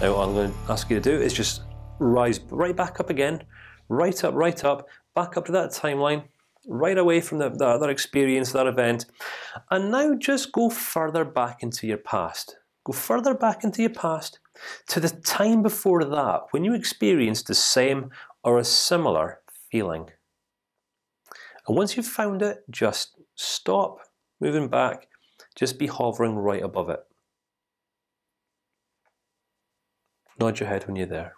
Now, what I'm going to ask you to do is just rise right back up again, right up, right up, back up to that timeline, right away from the, that experience, that event, and now just go further back into your past. Go further back into your past to the time before that when you experienced the same or a similar feeling. And once you've found it, just stop moving back. Just be hovering right above it. Nod your head when you're there.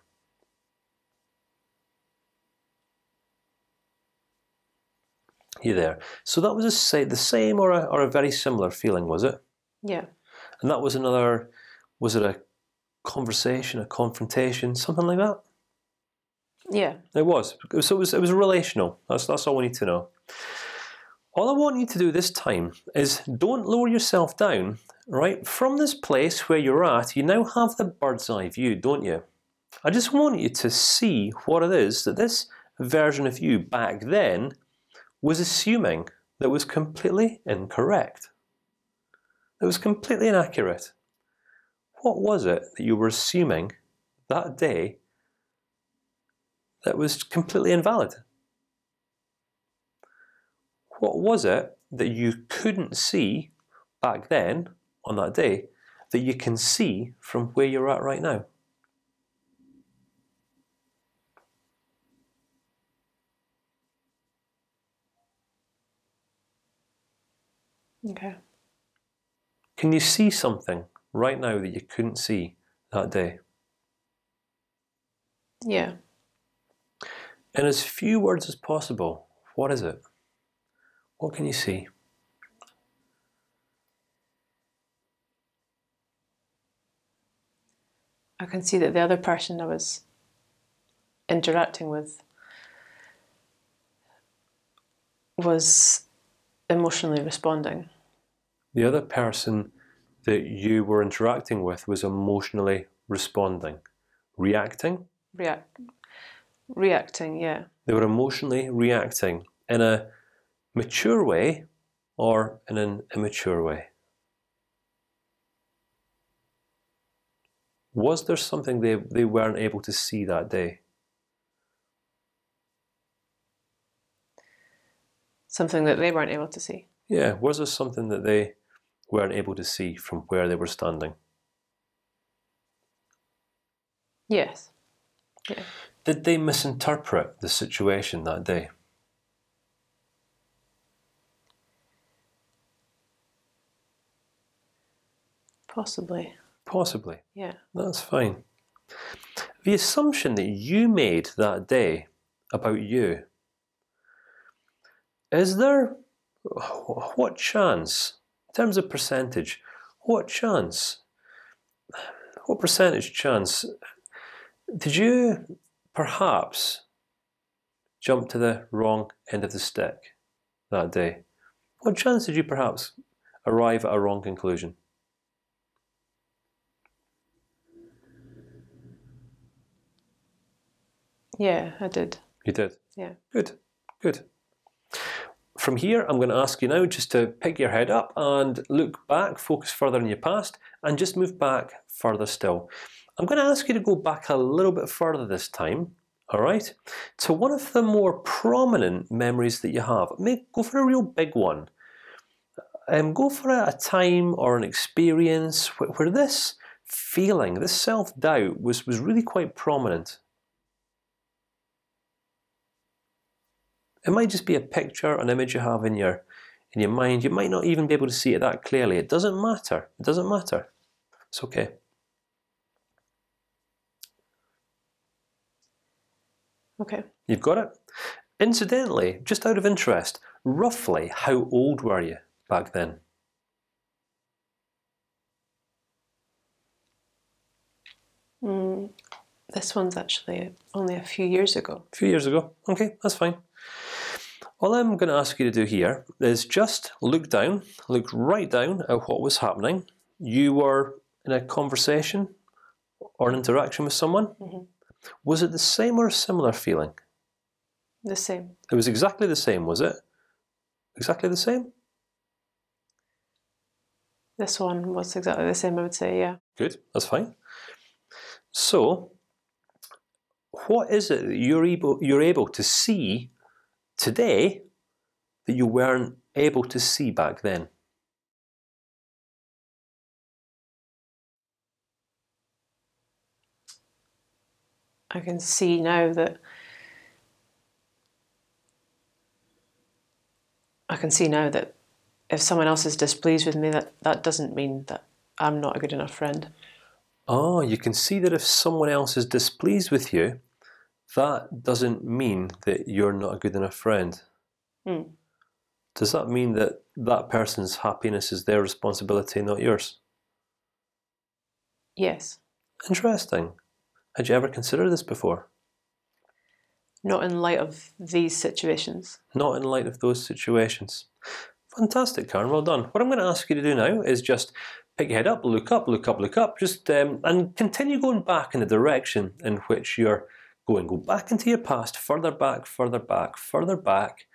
You're there. So that was a say the same or a or a very similar feeling, was it? Yeah. And that was another. Was it a conversation, a confrontation, something like that? Yeah. It was. So it was. It was relational. That's that's all we need to know. All I want you to do this time is don't lower yourself down. Right from this place where you're at, you now have the bird's eye view, don't you? I just want you to see what it is that this version of you back then was assuming that was completely incorrect. It was completely inaccurate. What was it that you were assuming that day that was completely invalid? What was it that you couldn't see back then on that day that you can see from where you're at right now? Okay. Can you see something right now that you couldn't see that day? Yeah. In as few words as possible, what is it? What can you see? I can see that the other person I was interacting with was emotionally responding. The other person that you were interacting with was emotionally responding, reacting. React, reacting, yeah. They were emotionally reacting in a mature way or in an immature way. Was there something they they weren't able to see that day? Something that they weren't able to see. Yeah, was there something that they weren't able to see from where they were standing? Yes. Yeah. Did they misinterpret the situation that day? Possibly. Possibly. Yeah. That's fine. The assumption that you made that day about you is there what chance in terms of percentage? What chance? What percentage chance did you perhaps jump to the wrong end of the stick that day? What chance did you perhaps arrive at a wrong conclusion? Yeah, I did. You did. Yeah. Good. Good. From here, I'm going to ask you now just to pick your head up and look back, focus further in your past, and just move back further still. I'm going to ask you to go back a little bit further this time. All right, to one of the more prominent memories that you have. Make go for a real big one. Um, go for a, a time or an experience where, where this feeling, this self doubt, was was really quite prominent. It might just be a picture, an image you have in your in your mind. You might not even be able to see it that clearly. It doesn't matter. It doesn't matter. It's okay. Okay. You've got it. Incidentally, just out of interest, roughly how old were you back then? Mm, this one's actually only a few years ago. A few years ago. Okay, that's fine. All I'm going to ask you to do here is just look down, look right down at what was happening. You were in a conversation or an interaction with someone. Mm -hmm. Was it the same or a similar feeling? The same. It was exactly the same, was it? Exactly the same. This one was exactly the same. I would say, yeah. Good. That's fine. So, what is it that you're able you're able to see today that you weren't able to see back then? I can see now that I can see now that if someone else is displeased with me, that that doesn't mean that I'm not a good enough friend. Oh, you can see that if someone else is displeased with you, that doesn't mean that you're not a good enough friend. Hmm. Does that mean that that person's happiness is their responsibility, not yours? Yes. Interesting. Had you ever considered this before? Not in light of these situations. Not in light of those situations. Fantastic, Karen. Well done. What I'm going to ask you to do now is just pick your head up, look up, look up, look up, just um, and continue going back in the direction in which you're going. Go back into your past, further back, further back, further back,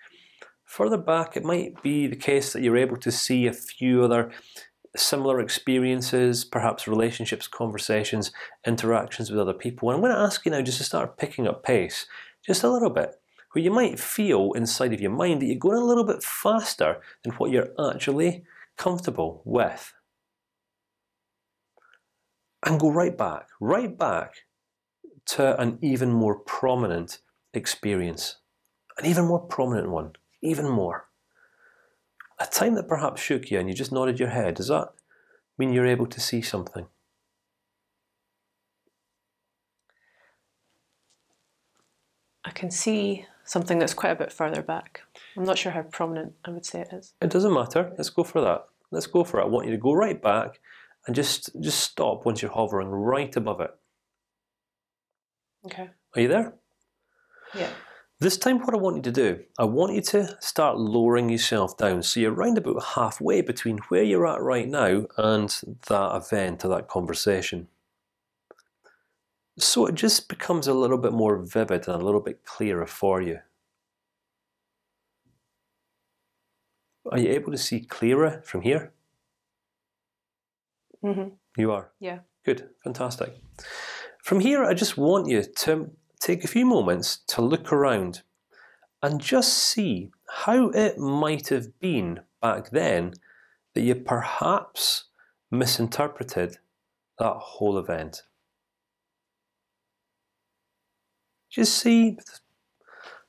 further back. It might be the case that you're able to see a few other similar experiences, perhaps relationships, conversations, interactions with other people. And I'm going to ask you now just to start picking up pace, just a little bit, where you might feel inside of your mind that you're going a little bit faster than what you're actually comfortable with. And go right back, right back to an even more prominent experience, an even more prominent one, even more. A time that perhaps shook you and you just nodded your head. Does that mean you're able to see something? I can see something that's quite a bit further back. I'm not sure how prominent I would say it is. It doesn't matter. Let's go for that. Let's go for it. I want you to go right back and just just stop once you're hovering right above it. Okay. Are you there? Yeah. This time, what I want you to do, I want you to start lowering yourself down. So you're round about halfway between where you're at right now and that event or that conversation. So it just becomes a little bit more vivid and a little bit clearer for you. Are you able to see clearer from here? hmm You are. Yeah. Good, fantastic. From here, I just want you to take a few moments to look around and just see how it might have been back then that you perhaps misinterpreted that whole event. Just see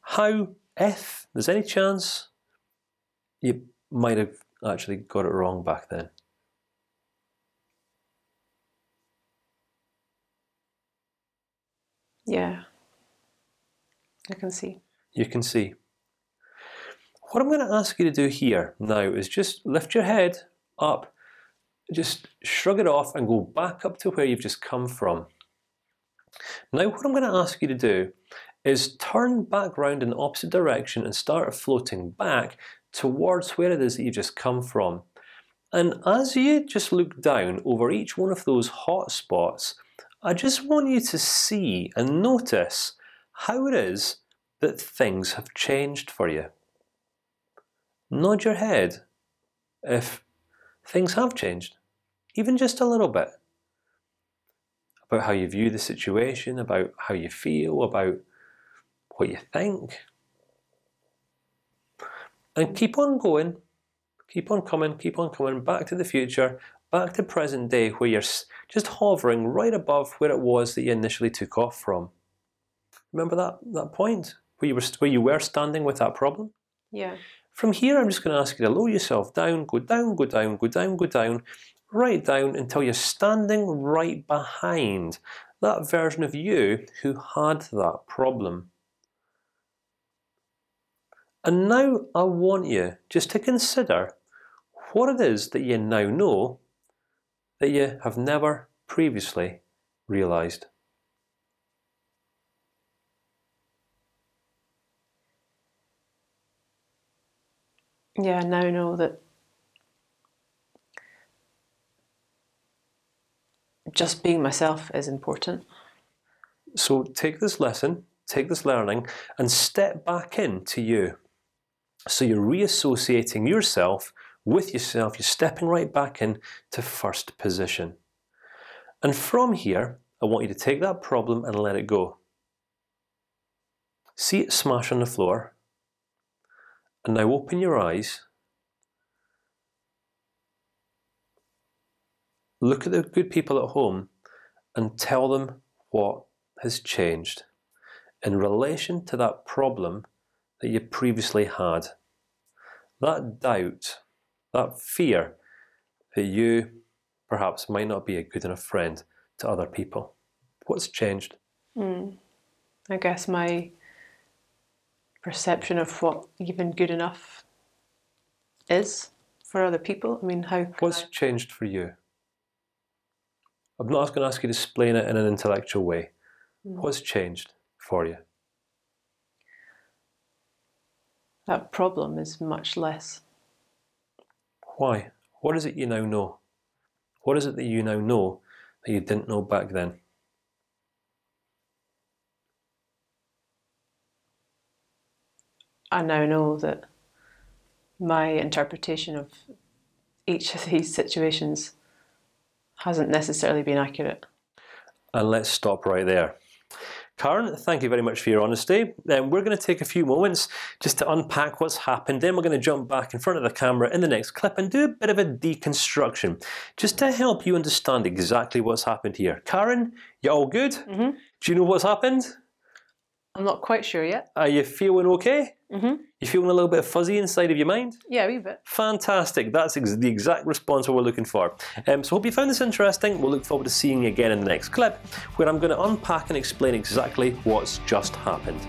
how, if there's any chance, you might have actually got it wrong back then. Yeah. I can see. you can see. What I'm going to ask you to do here now is just lift your head up, just shrug it off, and go back up to where you've just come from. Now, what I'm going to ask you to do is turn back round in the opposite direction and start floating back towards where it is that you've just come from. And as you just look down over each one of those hot spots, I just want you to see and notice how it is that things have changed for you. Nod your head if things have changed, even just a little bit, about how you view the situation, about how you feel, about what you think, and keep on going, keep on coming, keep on coming back to the future, back to present day, where you're just hovering right above where it was that you initially took off from. Remember that that point where you were where you were standing with that problem. Yeah. From here, I'm just going to ask you to lower yourself down, go down, go down, go down, go down, right down until you're standing right behind that version of you who had that problem. And now I want you just to consider what it is that you now know that you have never previously realized. Yeah. I now know that just being myself is important. So take this lesson, take this learning, and step back into you. So you're reassociating yourself with yourself. You're stepping right back in to first position. And from here, I want you to take that problem and let it go. See it smash on the floor, and now open your eyes. Look at the good people at home and tell them what has changed in relation to that problem that you previously had. That doubt, that fear that you perhaps might not be a good enough friend to other people. What's changed? Mm. I guess my perception of what even good enough is for other people. I mean, how? What's I... changed for you? I'm not going to ask you to explain it in an intellectual way. Mm. What's changed for you? That problem is much less. Why? What is it you now know? What is it that you now know that you didn't know back then? I now know that my interpretation of each of these situations hasn't necessarily been accurate. And let's stop right there. Karen, thank you very much for your honesty. Um, we're going to take a few moments just to unpack what's happened. Then we're going to jump back in front of the camera in the next clip and do a bit of a deconstruction, just to help you understand exactly what's happened here. Karen, you all good? Mm -hmm. Do you know what's happened? I'm not quite sure yet. Are you feeling okay? Mm -hmm. You feeling a little bit fuzzy inside of your mind? Yeah, a wee bit. Fantastic. That's ex the exact response we're looking for. Um, so hope you found this interesting. We'll look forward to seeing you again in the next clip, where I'm going to unpack and explain exactly what's just happened.